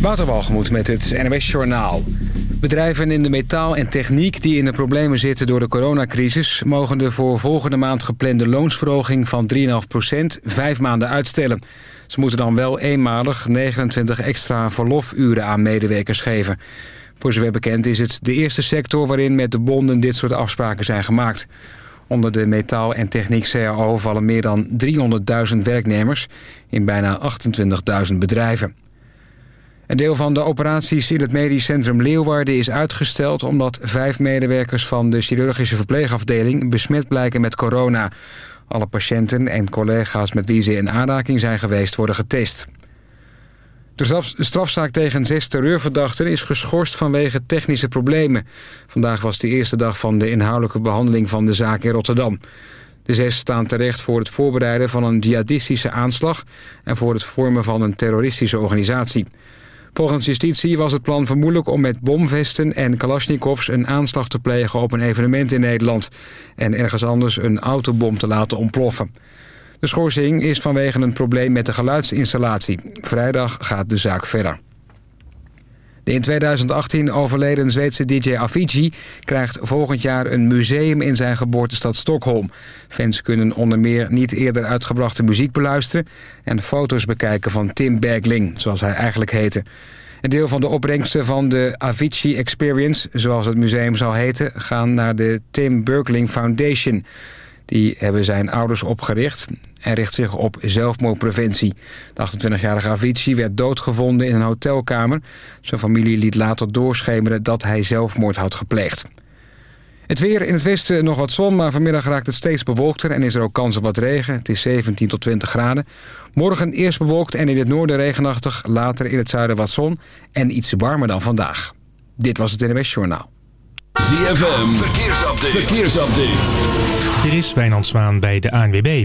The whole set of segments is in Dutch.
Waterwalgemoed met het NWS Journaal. Bedrijven in de metaal en techniek die in de problemen zitten door de coronacrisis... mogen de voor volgende maand geplande loonsverhoging van 3,5% vijf maanden uitstellen. Ze moeten dan wel eenmalig 29 extra verlofuren aan medewerkers geven. Voor zover bekend is het de eerste sector waarin met de bonden dit soort afspraken zijn gemaakt. Onder de metaal- en techniek-CAO vallen meer dan 300.000 werknemers in bijna 28.000 bedrijven. Een deel van de operaties in het medisch centrum Leeuwarden is uitgesteld... omdat vijf medewerkers van de chirurgische verpleegafdeling besmet blijken met corona. Alle patiënten en collega's met wie ze in aanraking zijn geweest worden getest. De strafzaak tegen zes terreurverdachten is geschorst vanwege technische problemen. Vandaag was de eerste dag van de inhoudelijke behandeling van de zaak in Rotterdam. De zes staan terecht voor het voorbereiden van een jihadistische aanslag... en voor het vormen van een terroristische organisatie. Volgens justitie was het plan vermoedelijk om met bomvesten en kalasjnikovs... een aanslag te plegen op een evenement in Nederland... en ergens anders een autobom te laten ontploffen. De schorsing is vanwege een probleem met de geluidsinstallatie. Vrijdag gaat de zaak verder. De in 2018 overleden Zweedse DJ Avicii krijgt volgend jaar een museum in zijn geboortestad Stockholm. Fans kunnen onder meer niet eerder uitgebrachte muziek beluisteren en foto's bekijken van Tim Bergling, zoals hij eigenlijk heette. Een deel van de opbrengsten van de Avicii Experience, zoals het museum zal heten, gaan naar de Tim Bergling Foundation. Die hebben zijn ouders opgericht en richt zich op zelfmoordpreventie. De 28-jarige Avicii werd doodgevonden in een hotelkamer. Zijn familie liet later doorschemeren dat hij zelfmoord had gepleegd. Het weer in het westen nog wat zon, maar vanmiddag raakt het steeds bewolkter... en is er ook kans op wat regen. Het is 17 tot 20 graden. Morgen eerst bewolkt en in het noorden regenachtig. Later in het zuiden wat zon en iets warmer dan vandaag. Dit was het NWS Journaal. ZFM, verkeersupdate. verkeersupdate. Er is Wijnand Zwaan bij de ANWB.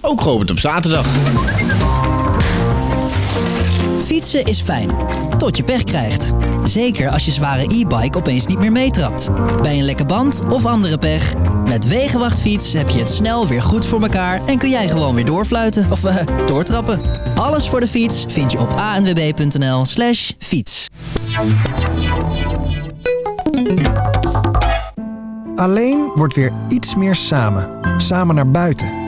ook geopend op zaterdag. Fietsen is fijn, tot je pech krijgt. Zeker als je zware e-bike opeens niet meer meetrapt. Bij een lekke band of andere pech. Met Wegenwachtfiets heb je het snel weer goed voor elkaar... en kun jij gewoon weer doorfluiten of uh, doortrappen. Alles voor de fiets vind je op anwb.nl slash fiets. Alleen wordt weer iets meer samen. Samen naar buiten.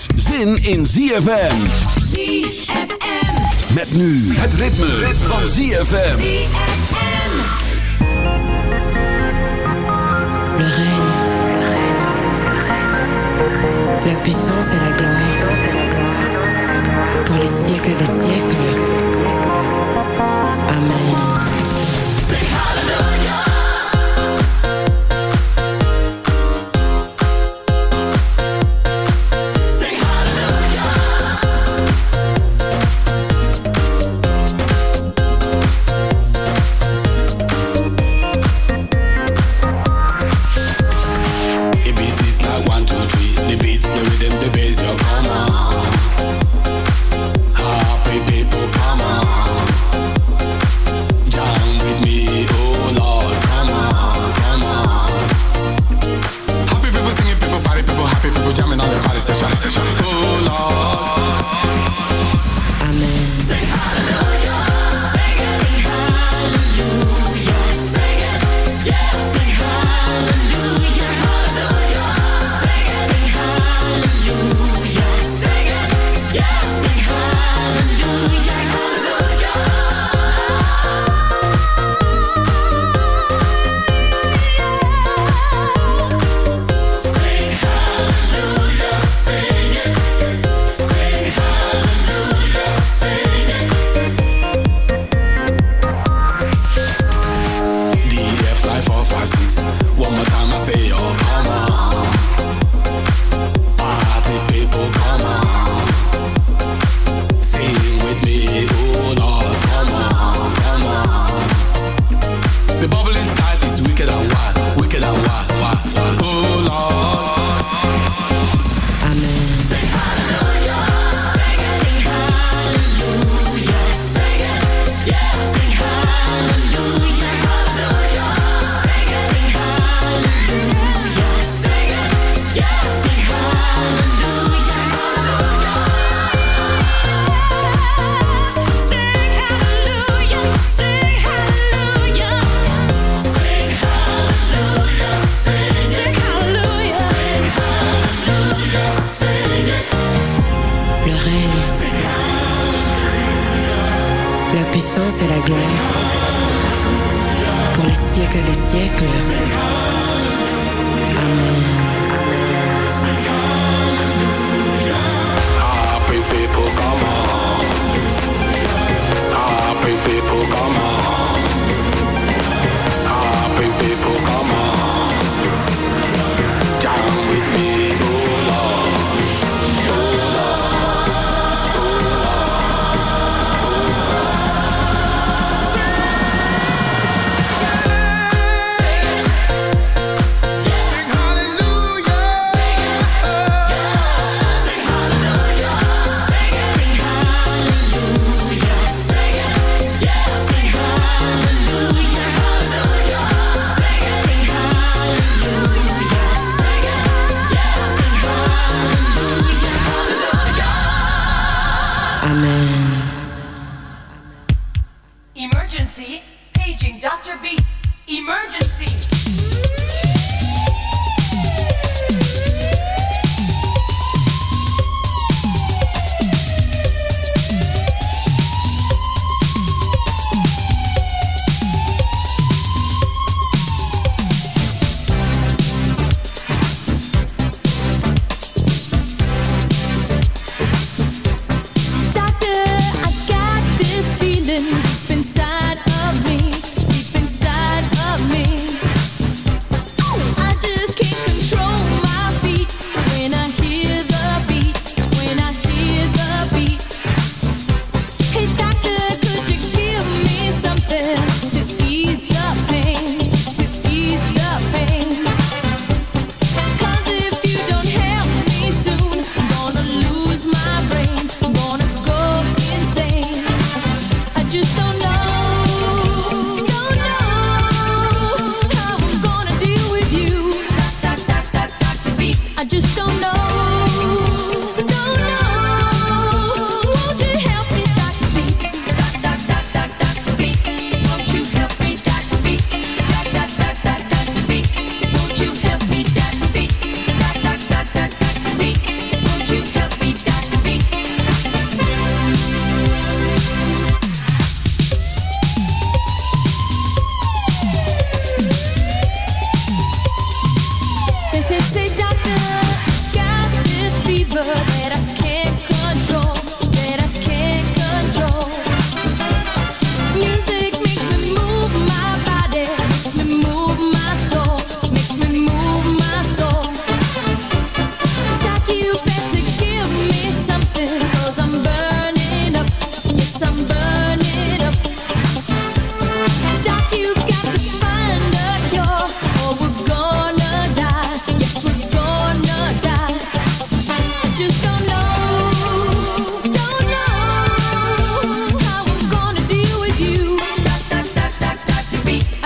zin in ZFM. ZFM. Met nu het ritme, ritme. van ZFM. Le règne. La puissance et la gloire. Pour les siècles des siècles. Amen.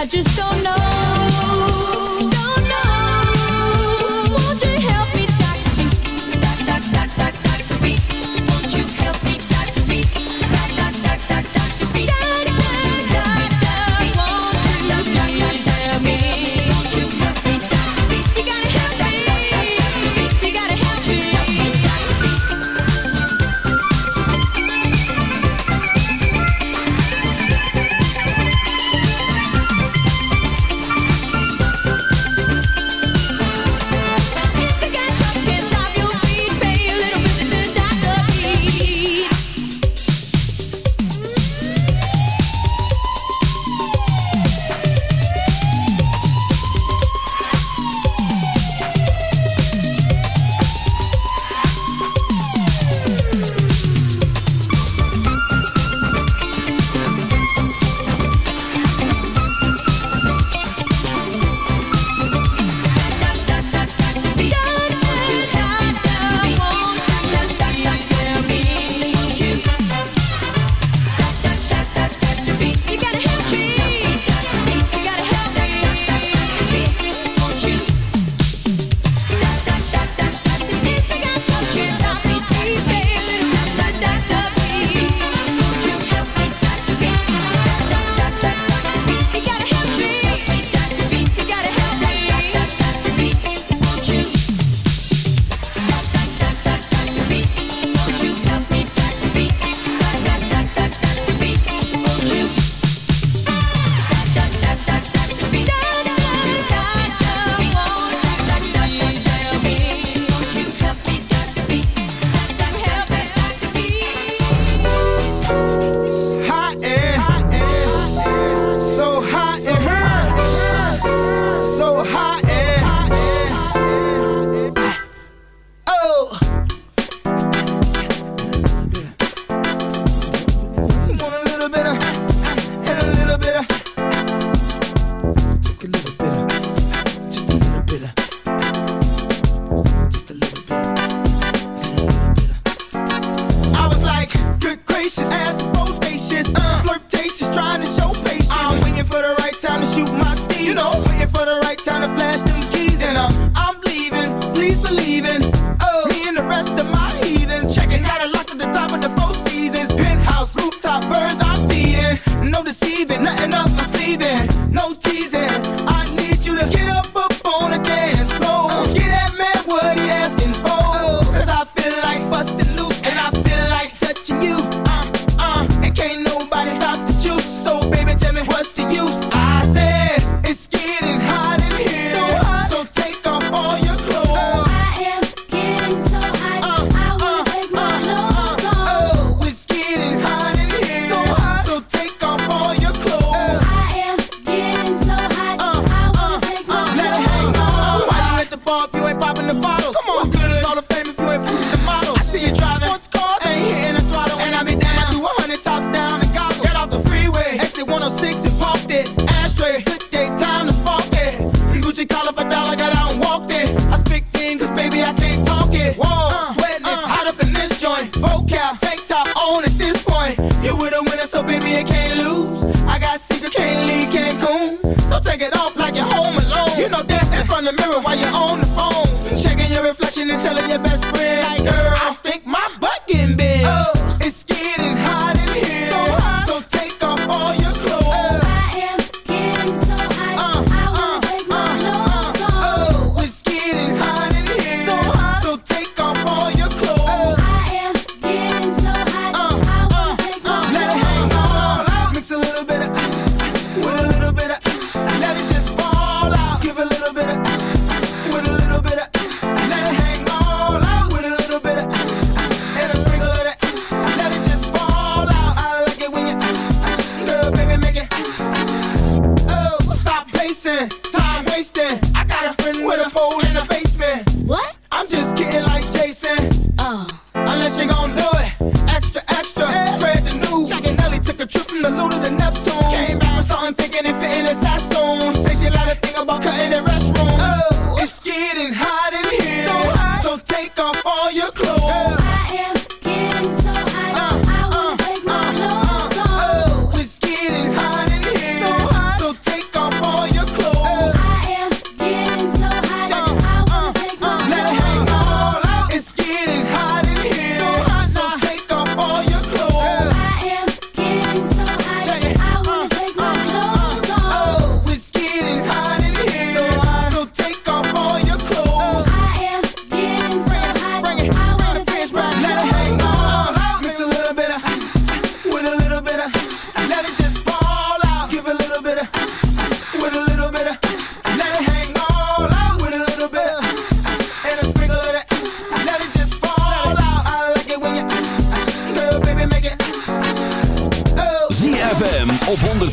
Just get warm. Uh, Sweating, it's uh. hot up in this joint. Vocal, tank top on at this point. You with a winner, so baby, it can't lose. I got secrets, can't leave Cancun. So take it off like you're home alone. You know, dance in front of the mirror while you're on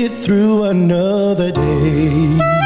It through another day.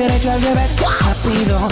Derecho, al revés. Rápido,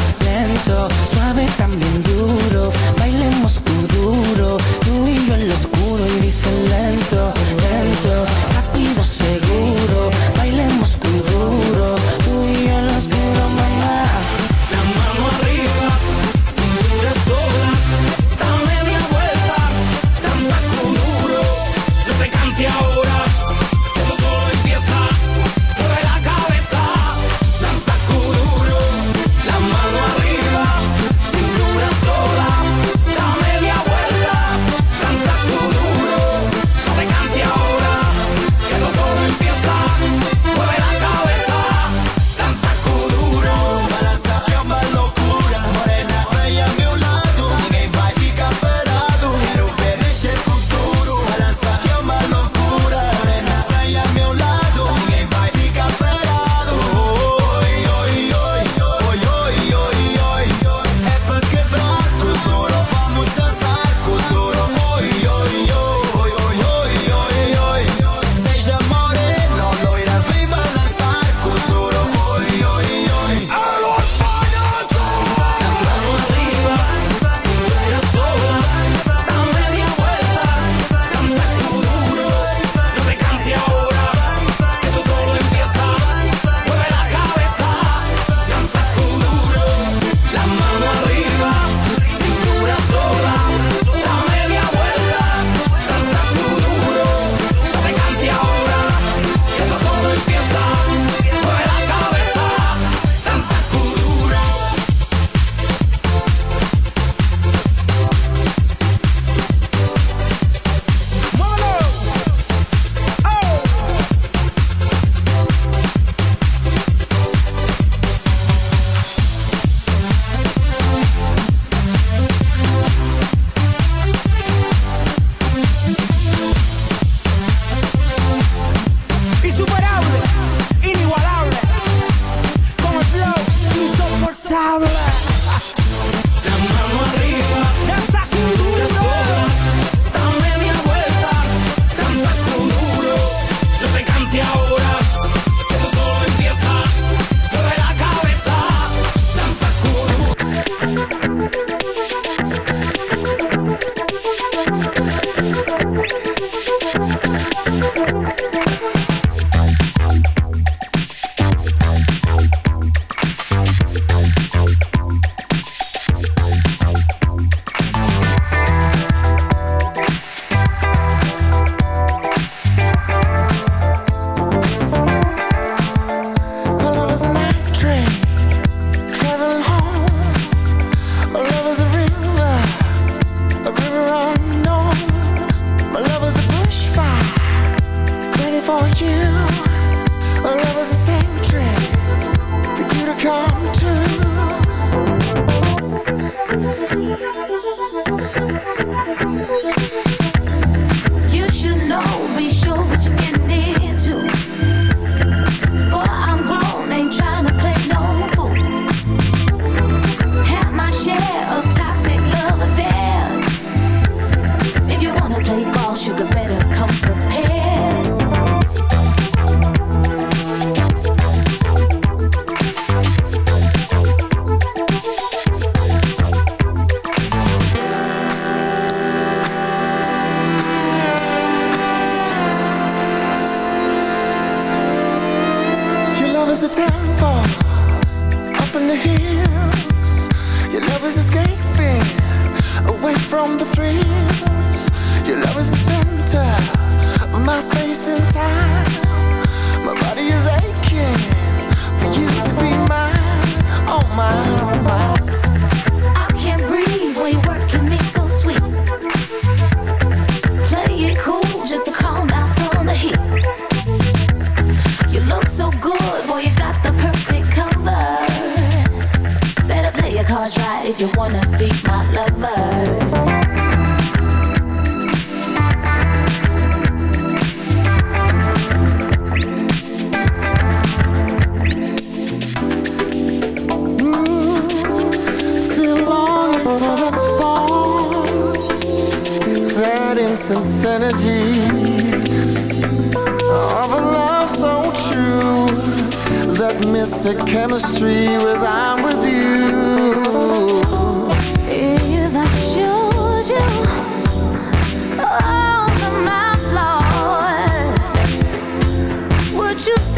just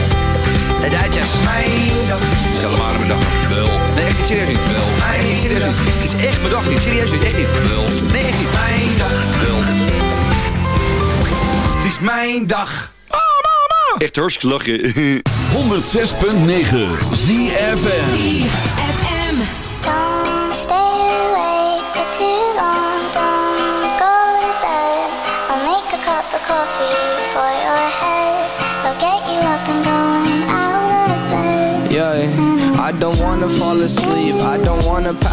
en dat is mijn dag. Stel maar mijn dag. Wel. Nee, echt niet serieus nu. Wel. Nee, serieus niet. Het is echt mijn dag niet. Serieus niet. Echt niet. Wel. Nee, echt niet. Mijn dag. Wel. Het is mijn dag. Oh, mama. Echt hartstikke lachen. 106.9 ZFN.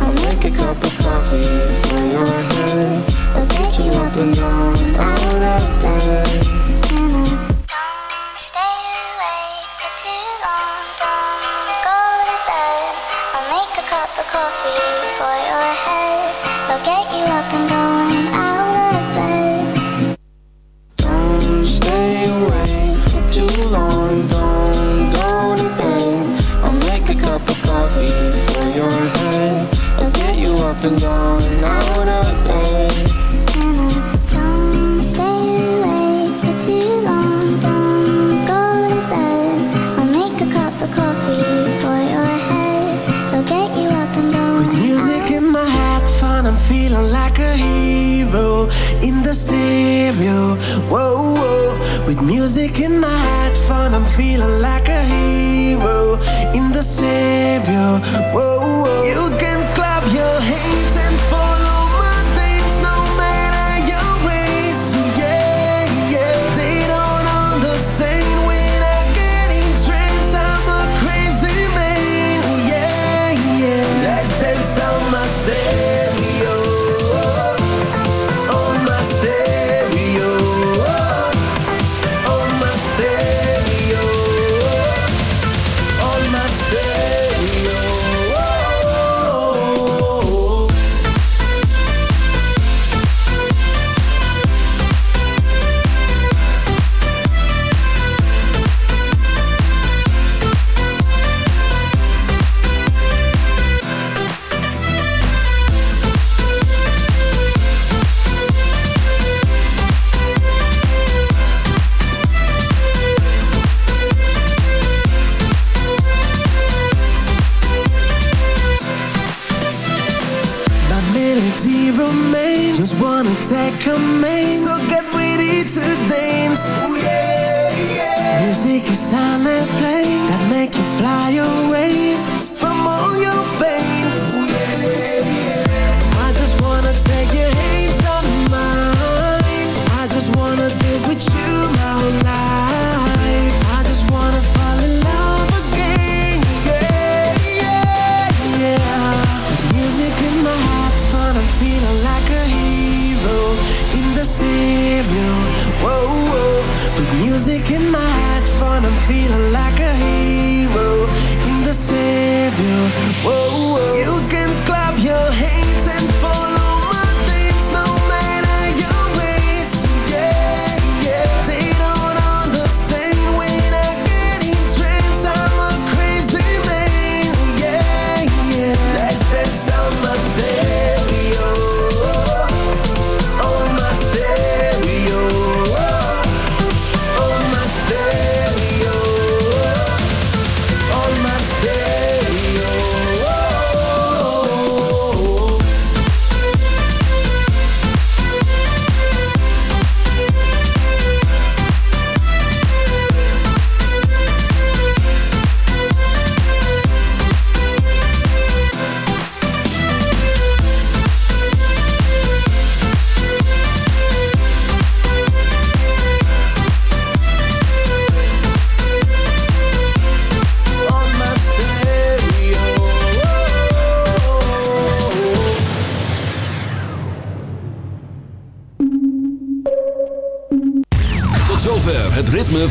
I'll make a cup of coffee for your head. I'll you up and.